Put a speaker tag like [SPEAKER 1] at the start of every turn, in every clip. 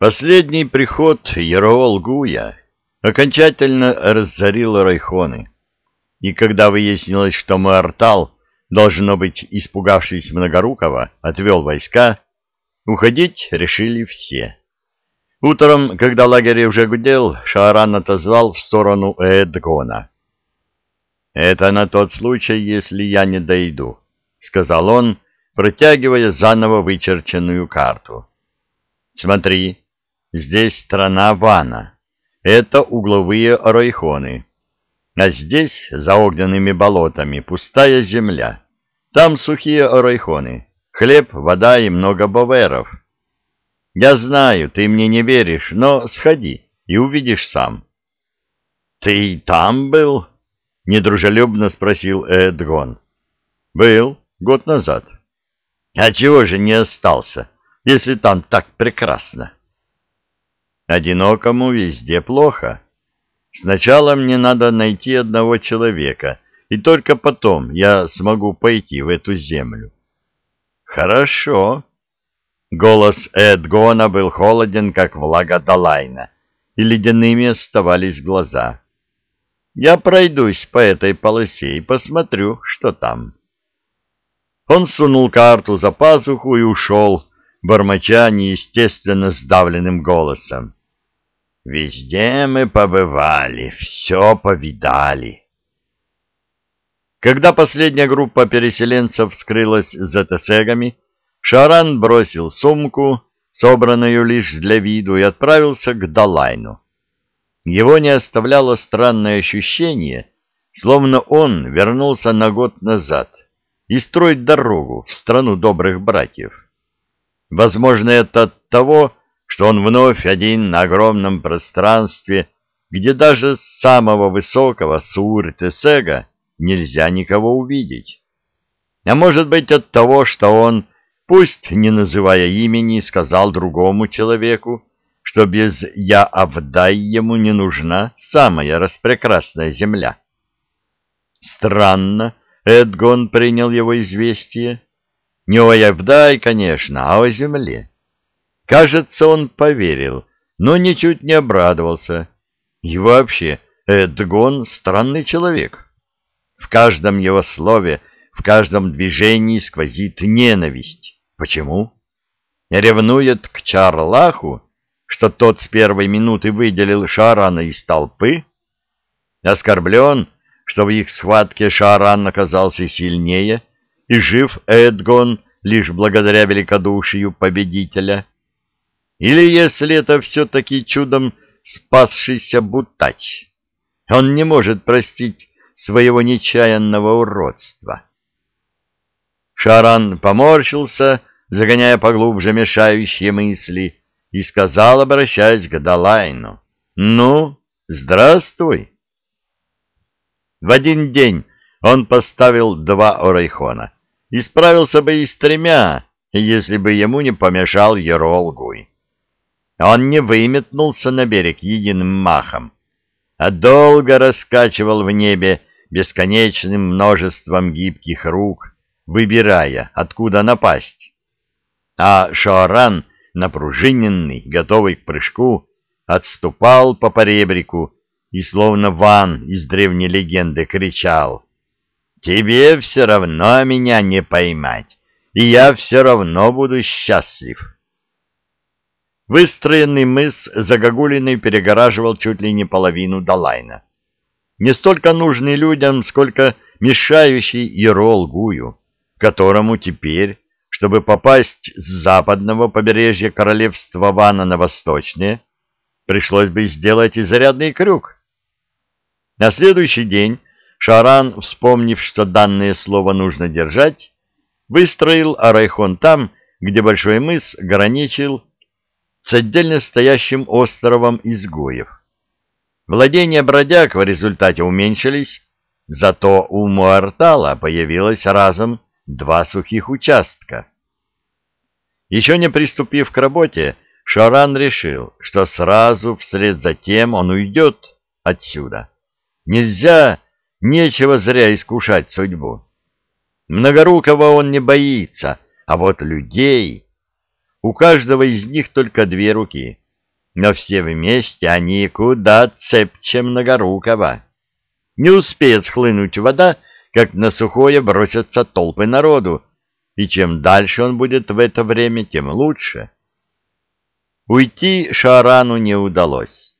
[SPEAKER 1] Последний приход Яроол-Гуя окончательно разорил Райхоны, и когда выяснилось, что Муартал, должно быть, испугавшись Многорукова, отвел войска, уходить решили все. Утром, когда лагерь уже гудел, Шааран отозвал в сторону Эдгона. «Это на тот случай, если я не дойду», — сказал он, протягивая заново вычерченную карту. «Смотри, Здесь страна Вана. Это угловые райхоны. А здесь, за огненными болотами, пустая земля. Там сухие райхоны. Хлеб, вода и много боверов. Я знаю, ты мне не веришь, но сходи и увидишь сам. — Ты там был? — недружелюбно спросил Эдгон. — Был, год назад. — А чего же не остался, если там так прекрасно? — Одинокому везде плохо. Сначала мне надо найти одного человека, и только потом я смогу пойти в эту землю. Хорошо. Голос Эдгона был холоден, как влага Далайна, и ледяными оставались глаза. Я пройдусь по этой полосе и посмотрю, что там. Он сунул карту за пазуху и ушел, бормоча неестественно сдавленным голосом. Везде мы побывали, все повидали. Когда последняя группа переселенцев скрылась за тесегами, Шаран бросил сумку, собранную лишь для виду, и отправился к Далайну. Его не оставляло странное ощущение, словно он вернулся на год назад и строить дорогу в страну добрых братьев. Возможно, это от того, что он вновь один на огромном пространстве, где даже с самого высокого Сур-Тесега нельзя никого увидеть. А может быть от того, что он, пусть не называя имени, сказал другому человеку, что без «я Авдай» ему не нужна самая распрекрасная земля. Странно, Эдгон принял его известие. Не о Явдай, конечно, а о земле. Кажется, он поверил, но ничуть не обрадовался. И вообще, Эдгон — странный человек. В каждом его слове, в каждом движении сквозит ненависть. Почему? Ревнует к Чарлаху, что тот с первой минуты выделил Шарана из толпы? Оскорблен, что в их схватке Шаран оказался сильнее, и жив Эдгон лишь благодаря великодушию победителя? Или если это все-таки чудом спасшийся Бутач, он не может простить своего нечаянного уродства. Шаран поморщился, загоняя поглубже мешающие мысли, и сказал, обращаясь к Далайну, «Ну, здравствуй!» В один день он поставил два орайхона и справился бы и с тремя, если бы ему не помешал Еролгуй. Он не выметнулся на берег единым махом, а долго раскачивал в небе бесконечным множеством гибких рук, выбирая, откуда напасть. А Шоаран, напружиненный, готовый к прыжку, отступал по поребрику и, словно ван из древней легенды, кричал «Тебе все равно меня не поймать, и я все равно буду счастлив». Выстроенный мыс Загогулиной перегораживал чуть ли не половину Далайна. Не столько нужный людям, сколько мешающий Ерол-Гую, которому теперь, чтобы попасть с западного побережья королевства Вана на восточное, пришлось бы сделать изрядный крюк. На следующий день Шаран, вспомнив, что данное слово нужно держать, выстроил Арайхон там, где Большой мыс граничил с отдельно стоящим островом изгоев. Владения бродяг в результате уменьшились, зато у Муартала появилось разом два сухих участка. Еще не приступив к работе, Шаран решил, что сразу вслед за тем он уйдет отсюда. Нельзя, нечего зря искушать судьбу. Многорукого он не боится, а вот людей... У каждого из них только две руки, но все вместе они куда цепче Многорукого. Не успеет схлынуть вода, как на сухое бросятся толпы народу, и чем дальше он будет в это время, тем лучше. Уйти Шаарану не удалось.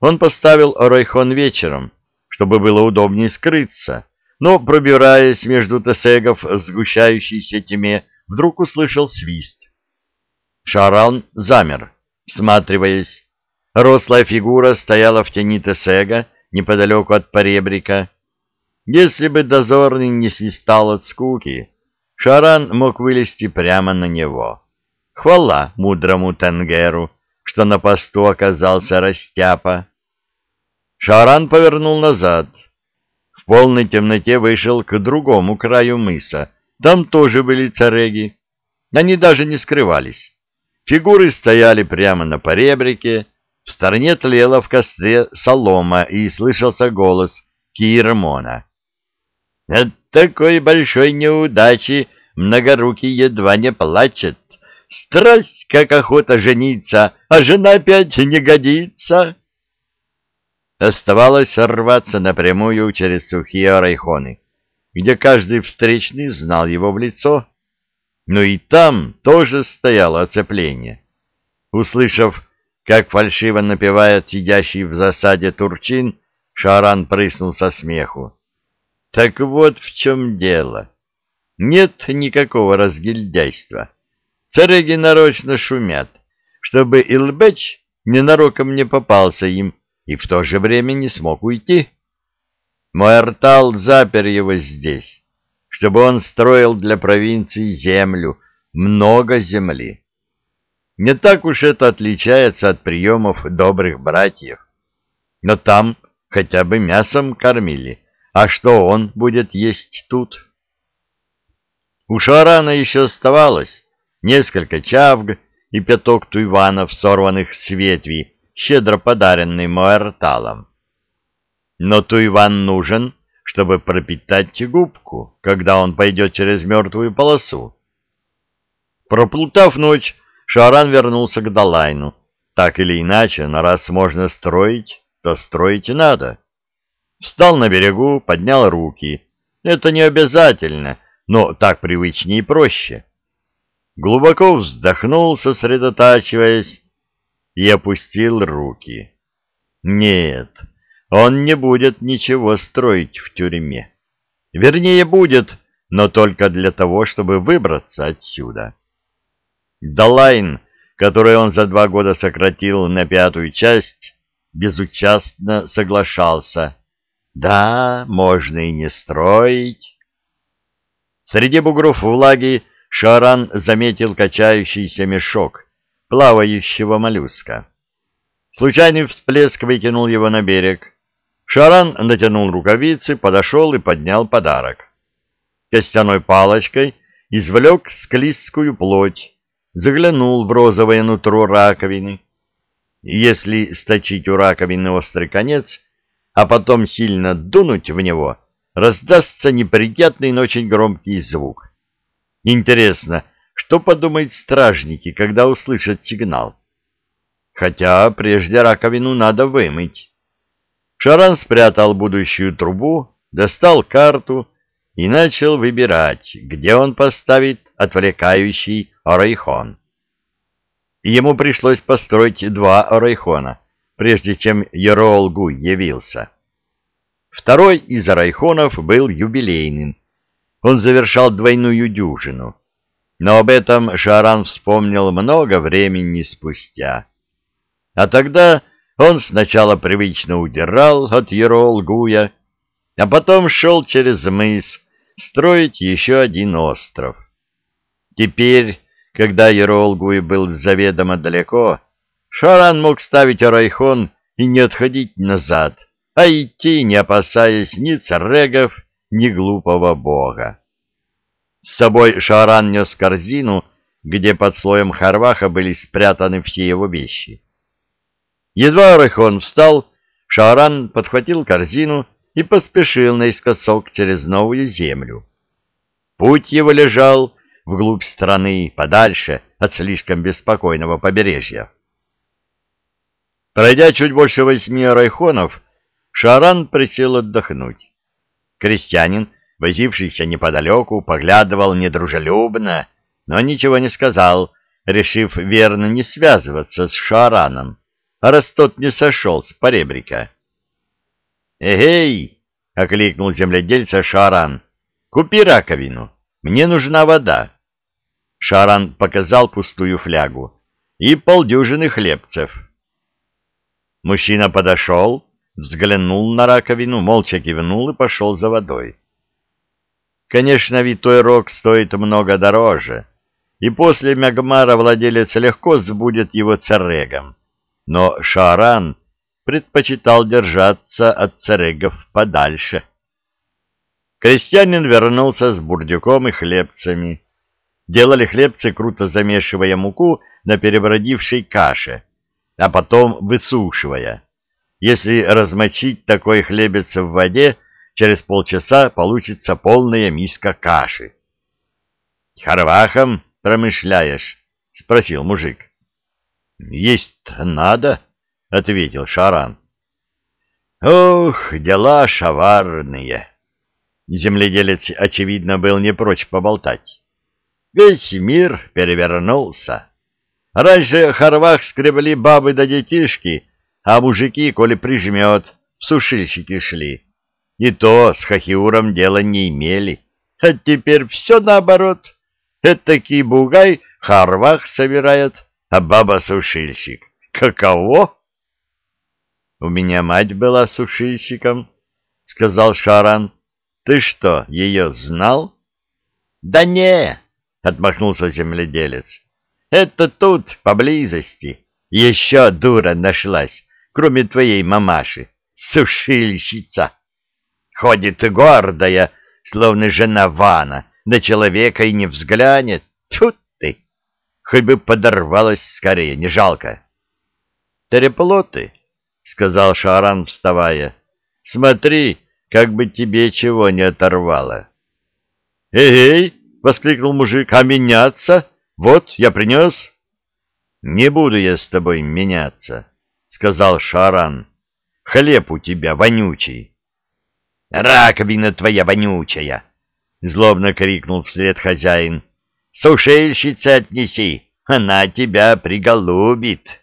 [SPEAKER 1] Он поставил Райхон вечером, чтобы было удобнее скрыться, но, пробираясь между тесегов в сгущающейся тьме, вдруг услышал свист. Шаран замер, всматриваясь. Рослая фигура стояла в тени тесега, неподалеку от поребрика. Если бы дозорный не свистал от скуки, Шаран мог вылезти прямо на него. Хвала мудрому Тенгеру, что на посту оказался растяпа. Шаран повернул назад. В полной темноте вышел к другому краю мыса. Там тоже были цареги. Они даже не скрывались. Фигуры стояли прямо на поребрике, в стороне тлела в костре солома, и слышался голос Кирмона. «От такой большой неудачи многорукий едва не плачет. Страсть, как охота жениться, а жена опять не годится!» Оставалось рваться напрямую через сухие райхоны, где каждый встречный знал его в лицо, но и там тоже стояло оцепление. Услышав как фальшиво напевает сидящий в засаде Турчин, Шаран прыснул со смеху. Так вот в чем дело. Нет никакого разгильдяйства. Цареги нарочно шумят, чтобы Илбеч ненароком не попался им и в то же время не смог уйти. Мой Артал запер его здесь, чтобы он строил для провинции землю, много земли. Не так уж это отличается от приемов добрых братьев. Но там хотя бы мясом кормили, а что он будет есть тут? У Шарана еще оставалось несколько чавг и пяток туйванов, сорванных с ветви, щедро подаренный Моэрталом. Но туйван нужен, чтобы пропитать губку, когда он пойдет через мертвую полосу. Проплутав ночь, Шаран вернулся к Далайну. Так или иначе, на раз можно строить, то строить и надо. Встал на берегу, поднял руки. Это не обязательно, но так привычнее и проще. Глубоко вздохнул, сосредотачиваясь, и опустил руки. Нет, он не будет ничего строить в тюрьме. Вернее, будет, но только для того, чтобы выбраться отсюда. Далайн, который он за два года сократил на пятую часть, безучастно соглашался. Да, можно и не строить. Среди бугров влаги Шаран заметил качающийся мешок плавающего моллюска. Случайный всплеск выкинул его на берег. Шаран натянул рукавицы, подошел и поднял подарок. Костяной палочкой извлек склизкую плоть, заглянул в розовое нутро раковины. Если сточить у раковины острый конец, а потом сильно дунуть в него, раздастся неприятный, но очень громкий звук. Интересно, что подумают стражники, когда услышат сигнал? Хотя прежде раковину надо вымыть. Шаран спрятал будущую трубу, достал карту и начал выбирать, где он поставит отвлекающий Орайхон. Ему пришлось построить два Орайхона, прежде чем Еролгу явился. Второй из Орайхонов был юбилейным. Он завершал двойную дюжину. Но об этом Шаран вспомнил много времени спустя. А тогда он сначала привычно удирал от Еролгуя, а потом шел через мыс строить еще один остров. Теперь, когда Еролгуй был заведомо далеко, Шаран мог ставить Арайхон и не отходить назад, а идти, не опасаясь ни царегов, ни глупого бога. С собой Шаран нес корзину, где под слоем харваха были спрятаны все его вещи. Едва Арайхон встал, Шаран подхватил корзину и поспешил наискосок через новую землю. Путь его лежал вглубь страны, подальше от слишком беспокойного побережья. Пройдя чуть больше восьми райхонов, Шаран присел отдохнуть. Крестьянин, возившийся неподалеку, поглядывал недружелюбно, но ничего не сказал, решив верно не связываться с Шараном, раз тот не сошел с поребрика. «Эгей!» — окликнул земледельца Шаран. «Купи раковину, мне нужна вода». Шаран показал пустую флягу и полдюжины хлебцев. Мужчина подошел, взглянул на раковину, молча кивнул и пошел за водой. Конечно, витой рог стоит много дороже, и после Мягмара владелец легко сбудет его царегом. Но Шаран предпочитал держаться от царегов подальше. Крестьянин вернулся с бурдюком и хлебцами. Делали хлебцы, круто замешивая муку на перебродившей каше, а потом высушивая. Если размочить такой хлебец в воде, через полчаса получится полная миска каши. «Харвахом промышляешь?» — спросил мужик. «Есть надо», — ответил Шаран. «Ох, дела шаварные!» Земледелец, очевидно, был не прочь поболтать. Весь мир перевернулся. Раньше Харвах скребли бабы да детишки, а мужики, коли прижмет, в сушильщики шли. И то с Хахиуром дела не имели. А теперь все наоборот. Этакий бугай Харвах собирает, а баба сушильщик. Каково? У меня мать была сушильщиком, сказал Шаран. Ты что, ее знал? Да не, отмахнулся земледелец. Это тут, поблизости. Еще дура нашлась, кроме твоей мамаши. Сушильщица. Ходит гордая, словно жена Вана, на человека и не взглянет. Тут! Хоть бы подорвалась скорее, не жалко. Тереплоты, — сказал Шаран, вставая. — Смотри, как бы тебе чего не оторвало. — Эй! — воскликнул мужик. — А меняться? Вот, я принес. — Не буду я с тобой меняться, — сказал Шаран. — Хлеб у тебя вонючий. — Раковина твоя вонючая! — злобно крикнул вслед хозяин. — Сушильщица отнеси, она тебя приголубит.